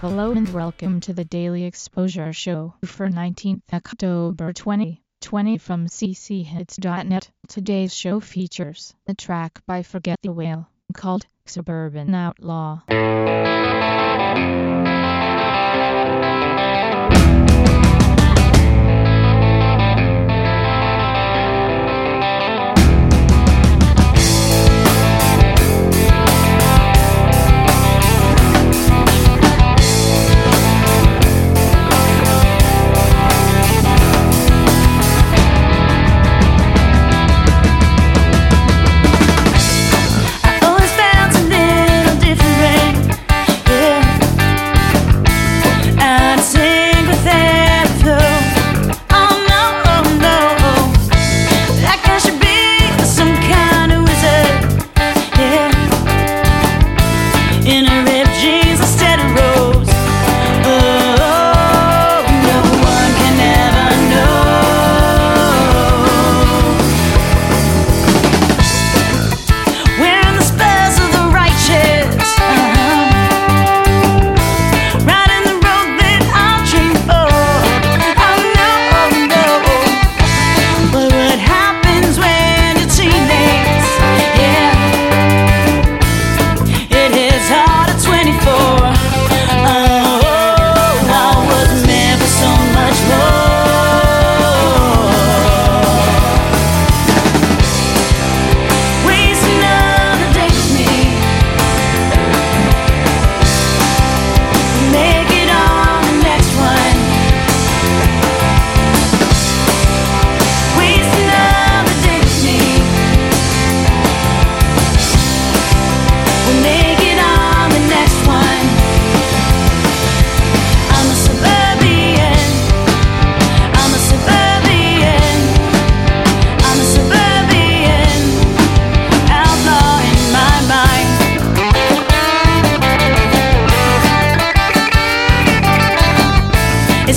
Hello and welcome to the Daily Exposure Show for 19th October 2020 from cchits.net. Today's show features the track by Forget the Whale called Suburban Outlaw.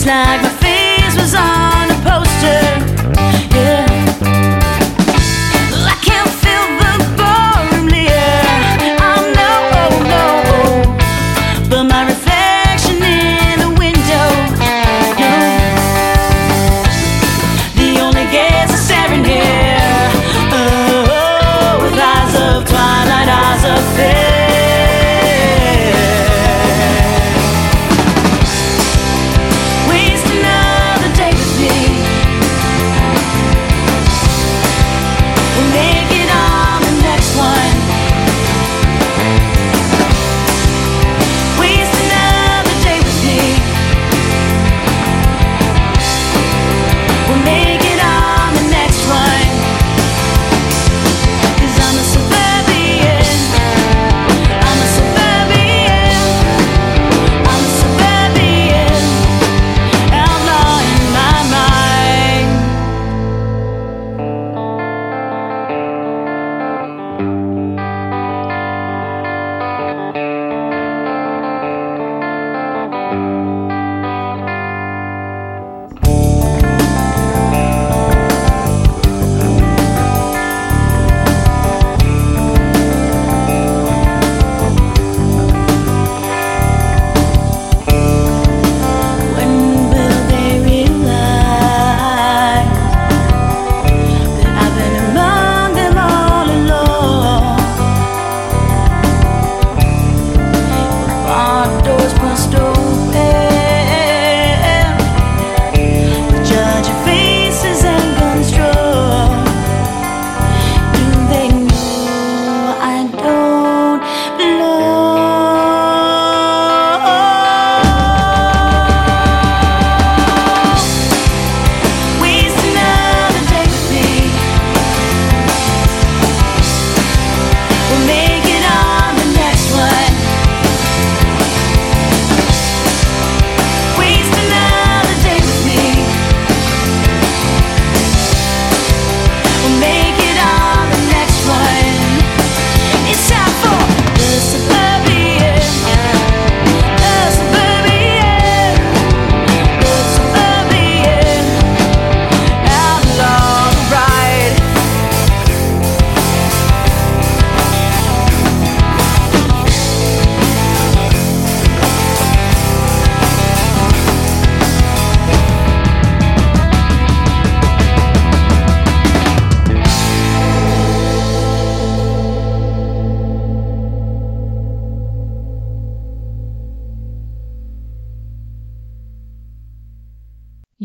like my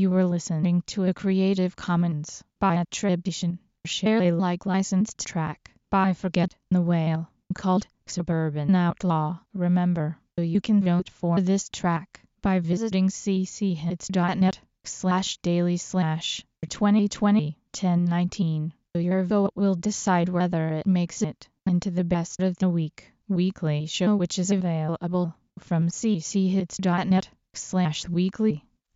listening to a Creative Commons by attribution, share Alike licensed track by Forget the Whale called Suburban Outlaw. Remember, you can vote for this track by visiting cchits.net slash daily slash 2020 1019. Your vote will decide whether it makes it into the best of the week weekly show which is available from cchits.net slash weekly.